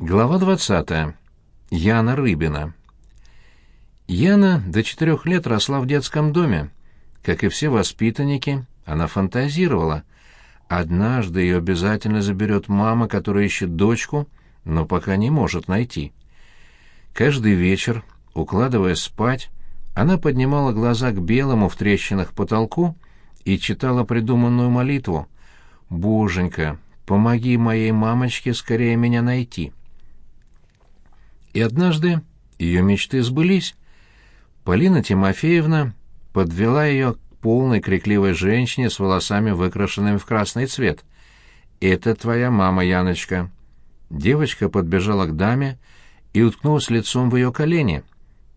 Глава 20. Яна Рыбина. Яна до четырех лет росла в детском доме. Как и все воспитанники, она фантазировала. Однажды ее обязательно заберет мама, которая ищет дочку, но пока не может найти. Каждый вечер, укладываясь спать, она поднимала глаза к белому в трещинах потолку и читала придуманную молитву «Боженька, помоги моей мамочке скорее меня найти». И однажды ее мечты сбылись. Полина Тимофеевна подвела ее к полной крикливой женщине с волосами, выкрашенными в красный цвет. «Это твоя мама, Яночка». Девочка подбежала к даме и уткнулась лицом в ее колени.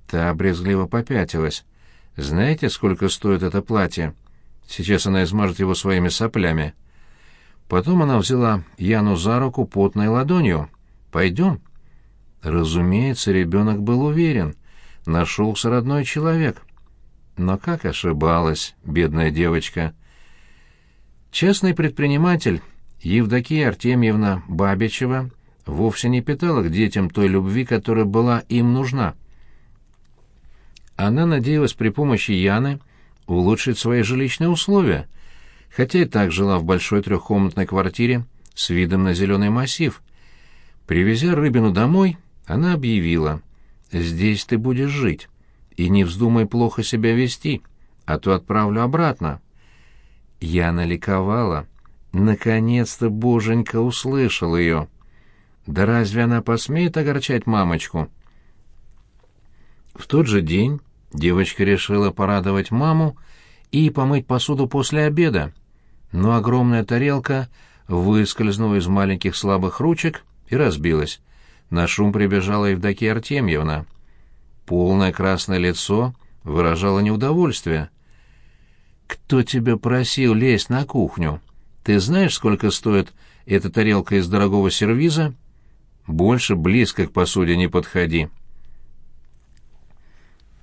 Та брезгливо попятилась. «Знаете, сколько стоит это платье? Сейчас она измажет его своими соплями». Потом она взяла Яну за руку потной ладонью. «Пойдем». Разумеется, ребенок был уверен. Нашелся родной человек. Но как ошибалась, бедная девочка. Частный предприниматель Евдокия Артемьевна Бабичева вовсе не питала к детям той любви, которая была им нужна. Она надеялась при помощи Яны улучшить свои жилищные условия, хотя и так жила в большой трехкомнатной квартире с видом на зеленый массив. Привезя Рыбину домой, она объявила, «Здесь ты будешь жить, и не вздумай плохо себя вести, а то отправлю обратно». Я наликовала. Наконец-то Боженька услышал ее. Да разве она посмеет огорчать мамочку? В тот же день девочка решила порадовать маму и помыть посуду после обеда, но огромная тарелка выскользнула из маленьких слабых ручек и разбилась. На шум прибежала Евдокия Артемьевна. Полное красное лицо выражало неудовольствие. «Кто тебя просил лезть на кухню? Ты знаешь, сколько стоит эта тарелка из дорогого сервиза? Больше близко к посуде не подходи».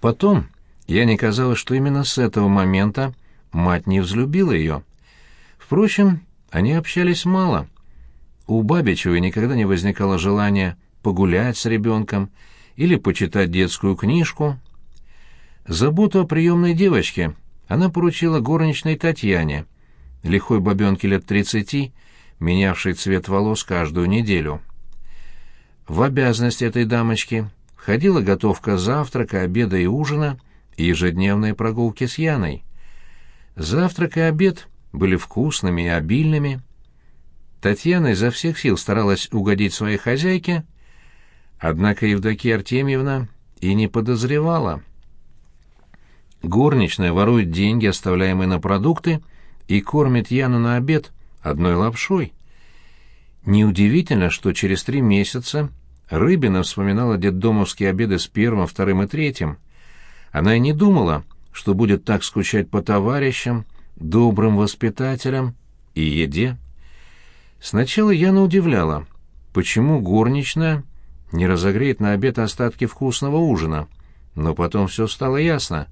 Потом я не казалось, что именно с этого момента мать не взлюбила ее. Впрочем, они общались мало. У Бабичевой никогда не возникало желания погулять с ребенком или почитать детскую книжку. Заботу о приемной девочке она поручила горничной Татьяне, лихой бабенке лет тридцати, менявшей цвет волос каждую неделю. В обязанности этой дамочки входила готовка завтрака, обеда и ужина и ежедневные прогулки с Яной. Завтрак и обед были вкусными и обильными. Татьяна изо всех сил старалась угодить своей хозяйке — Однако Евдокия Артемьевна и не подозревала. Горничная ворует деньги, оставляемые на продукты, и кормит Яну на обед одной лапшой. Неудивительно, что через три месяца Рыбина вспоминала детдомовские обеды с первым, вторым и третьим. Она и не думала, что будет так скучать по товарищам, добрым воспитателям и еде. Сначала Яна удивляла, почему горничная не разогреет на обед остатки вкусного ужина. Но потом все стало ясно.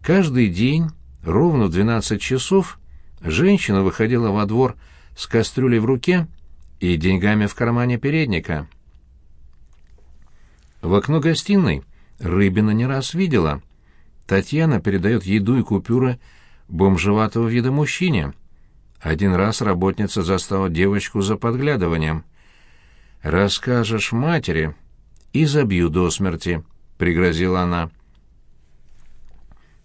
Каждый день, ровно в двенадцать часов, женщина выходила во двор с кастрюлей в руке и деньгами в кармане передника. В окно гостиной Рыбина не раз видела. Татьяна передает еду и купюры бомжеватого вида мужчине. Один раз работница застала девочку за подглядыванием. «Расскажешь матери и забью до смерти», — пригрозила она.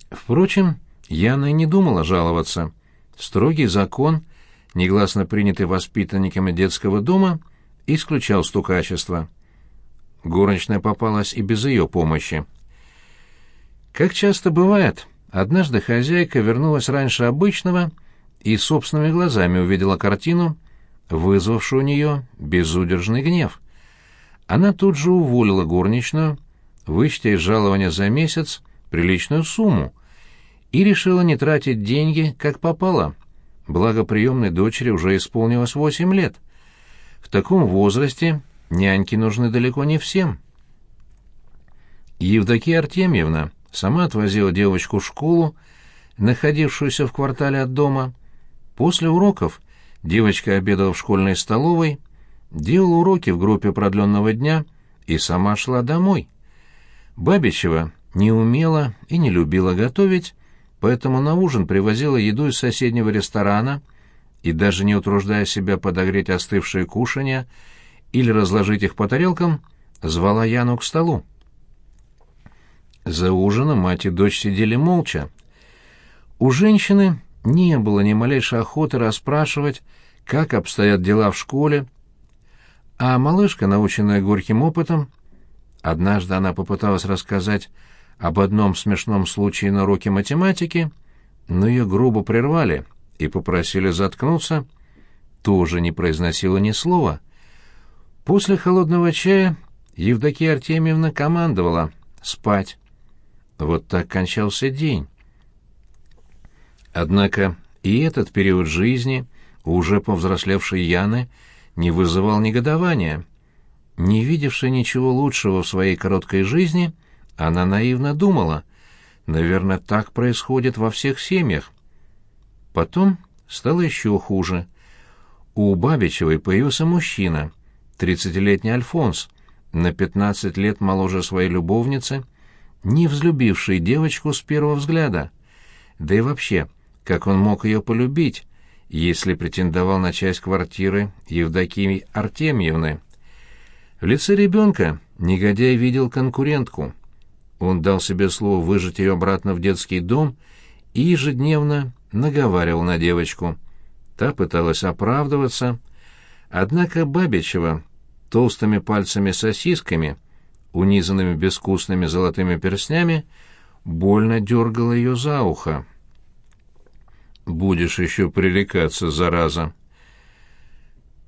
Впрочем, Яна и не думала жаловаться. Строгий закон, негласно принятый воспитанниками детского дома, исключал стукачество. Горничная попалась и без ее помощи. Как часто бывает, однажды хозяйка вернулась раньше обычного и собственными глазами увидела картину, вызвавшую у нее безудержный гнев. Она тут же уволила горничную, вычтя из жалования за месяц приличную сумму, и решила не тратить деньги, как попало. Благо приемной дочери уже исполнилось восемь лет. В таком возрасте няньки нужны далеко не всем. Евдокия Артемьевна сама отвозила девочку в школу, находившуюся в квартале от дома. После уроков Девочка обедала в школьной столовой, делала уроки в группе продленного дня и сама шла домой. Бабичева не умела и не любила готовить, поэтому на ужин привозила еду из соседнего ресторана и, даже не утруждая себя подогреть остывшие кушанья или разложить их по тарелкам, звала Яну к столу. За ужином мать и дочь сидели молча. У женщины не было ни малейшей охоты расспрашивать, как обстоят дела в школе, а малышка, наученная горьким опытом, однажды она попыталась рассказать об одном смешном случае на уроке математики, но ее грубо прервали и попросили заткнуться, тоже не произносила ни слова. После холодного чая Евдокия Артемьевна командовала «спать». Вот так кончался день. Однако и этот период жизни уже повзрослевшей Яны не вызывал негодования. Не видевшая ничего лучшего в своей короткой жизни, она наивно думала, наверное, так происходит во всех семьях. Потом стало еще хуже. У Бабичевой появился мужчина, тридцатилетний Альфонс, на пятнадцать лет моложе своей любовницы, не взлюбивший девочку с первого взгляда. Да и вообще, как он мог ее полюбить, если претендовал на часть квартиры Евдокии Артемьевны? В лице ребенка негодяй видел конкурентку. Он дал себе слово выжить ее обратно в детский дом и ежедневно наговаривал на девочку. Та пыталась оправдываться, однако Бабичева толстыми пальцами-сосисками, унизанными безвкусными золотыми перстнями, больно дергала ее за ухо. «Будешь еще пререкаться, зараза!»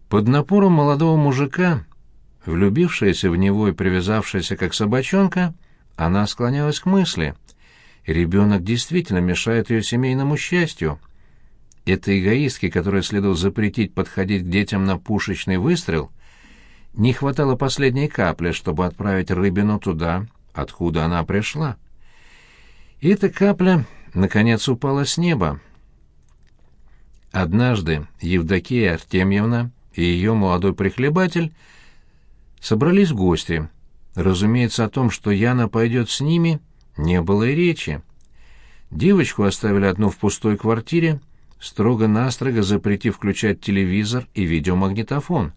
Под напором молодого мужика, влюбившаяся в него и привязавшаяся как собачонка, она склонялась к мысли. Ребенок действительно мешает ее семейному счастью. Это эгоистки, которые следовало запретить подходить к детям на пушечный выстрел, не хватало последней капли, чтобы отправить рыбину туда, откуда она пришла. И эта капля, наконец, упала с неба. Однажды Евдокия Артемьевна и ее молодой прихлебатель собрались в гости. Разумеется, о том, что Яна пойдет с ними, не было и речи. Девочку оставили одну в пустой квартире, строго-настрого запретив включать телевизор и видеомагнитофон.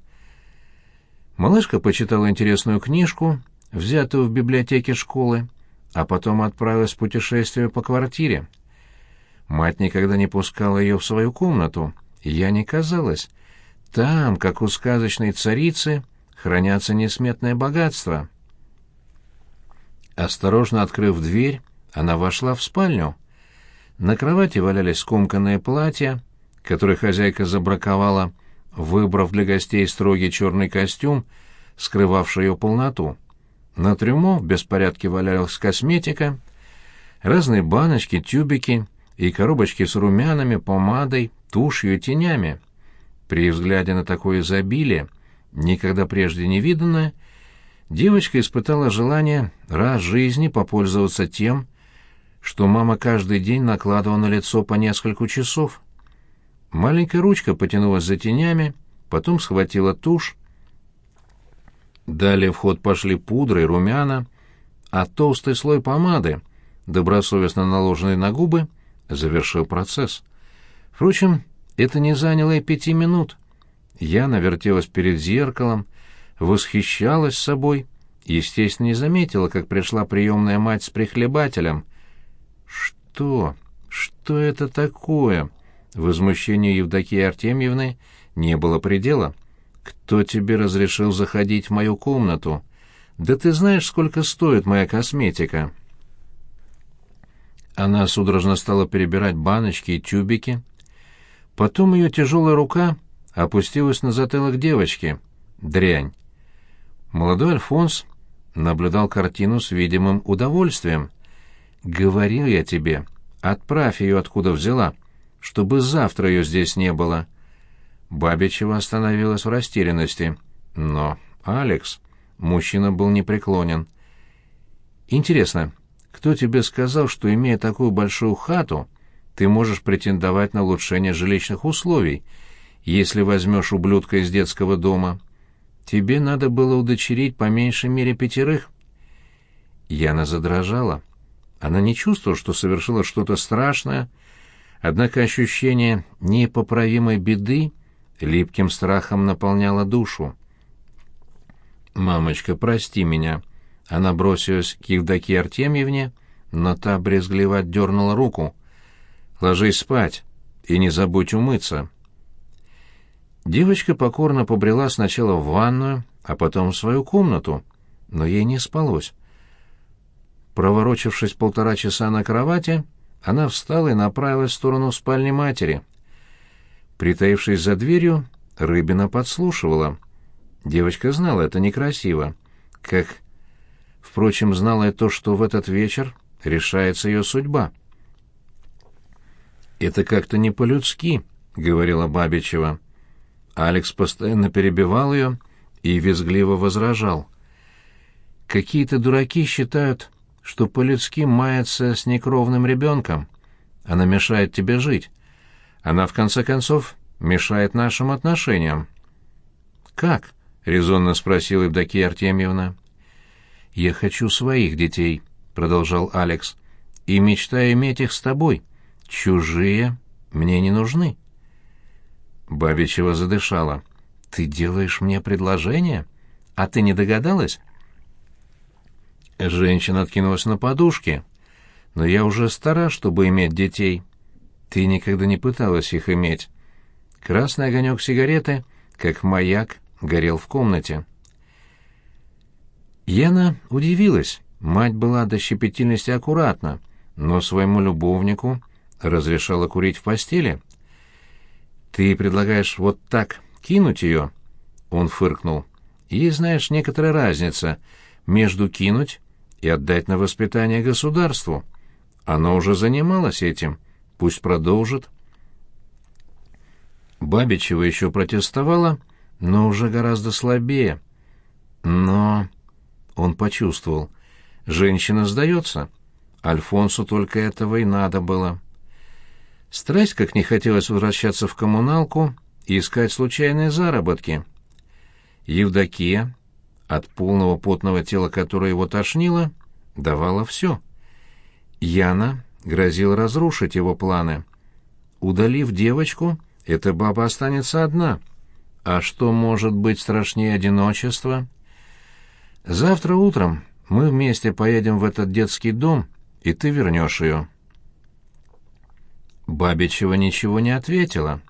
Малышка почитала интересную книжку, взятую в библиотеке школы, а потом отправилась в путешествие по квартире. Мать никогда не пускала ее в свою комнату, я не казалось. Там, как у сказочной царицы, хранятся несметное богатство. Осторожно открыв дверь, она вошла в спальню. На кровати валялись скомканные платья, которые хозяйка забраковала выбрав для гостей строгий черный костюм, скрывавший ее полноту. На трюмо в беспорядке валялась косметика, разные баночки, тюбики и коробочки с румянами, помадой, тушью и тенями. При взгляде на такое изобилие, никогда прежде не виданное, девочка испытала желание раз в жизни попользоваться тем, что мама каждый день накладывала на лицо по несколько часов. Маленькая ручка потянулась за тенями, потом схватила тушь. Далее в ход пошли пудра и румяна, а толстый слой помады, добросовестно наложенный на губы, завершил процесс. Впрочем, это не заняло и пяти минут. Я навертелась перед зеркалом, восхищалась собой, естественно, не заметила, как пришла приемная мать с прихлебателем. «Что? Что это такое?» Возмущению Евдокии Артемьевны не было предела. «Кто тебе разрешил заходить в мою комнату? Да ты знаешь, сколько стоит моя косметика?» Она судорожно стала перебирать баночки и тюбики. Потом ее тяжелая рука опустилась на затылок девочки. Дрянь. Молодой Альфонс наблюдал картину с видимым удовольствием. «Говорил я тебе, отправь ее, откуда взяла чтобы завтра ее здесь не было. Бабичева остановилась в растерянности. Но, Алекс, мужчина был непреклонен. Интересно, кто тебе сказал, что, имея такую большую хату, ты можешь претендовать на улучшение жилищных условий, если возьмешь ублюдка из детского дома? тебе надо было удочерить по меньшей мере пятерых». Яна задрожала. Она не чувствовала, что совершила что-то страшное, однако ощущение непоправимой беды липким страхом наполняло душу. «Мамочка, прости меня». Она бросилась к Евдокии Артемьевне, но та брезгливо отдернула руку. «Ложись спать и не забудь умыться». Девочка покорно побрела сначала в ванную, а потом в свою комнату, но ей не спалось. Проворочившись полтора часа на кровати, она встала и направилась в сторону спальни матери. Притаившись за дверью, Рыбина подслушивала. Девочка знала, это некрасиво. Как, впрочем, знала и то, что в этот вечер решается ее судьба. «Это как-то не по-людски», — говорила Бабичева. Алекс постоянно перебивал ее и визгливо возражал. «Какие-то дураки считают, что по-людски мается с некровным ребенком. Она мешает тебе жить. Она, в конце концов, мешает нашим отношениям». «Как?» — резонно спросила Евдокия Артемьевна. «Я хочу своих детей», — продолжал Алекс, — «и мечтаю иметь их с тобой. Чужие мне не нужны». Бабичева задышала. «Ты делаешь мне предложение? А ты не догадалась?» Женщина откинулась на подушке. «Но я уже стара, чтобы иметь детей. Ты никогда не пыталась их иметь. Красный огонек сигареты, как маяк, горел в комнате». Яна удивилась. Мать была до щепетильности аккуратна, но своему любовнику разрешала курить в постели. «Ты предлагаешь вот так кинуть ее?» Он фыркнул. «Есть, знаешь, некоторая разница между кинуть и отдать на воспитание государству. Оно уже занималось этим. Пусть продолжит». Бабичева еще протестовала, но уже гораздо слабее. Но он почувствовал. Женщина сдается. Альфонсу только этого и надо было. Страсть, как не хотелось возвращаться в коммуналку и искать случайные заработки. Евдокия, от полного потного тела которое его тошнило, давала все. Яна грозил разрушить его планы. Удалив девочку, эта баба останется одна. А что может быть страшнее одиночества? Завтра утром мы вместе поедем в этот детский дом, и ты вернешь ее. Бабичева ничего не ответила.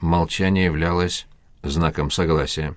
Молчание являлось знаком согласия.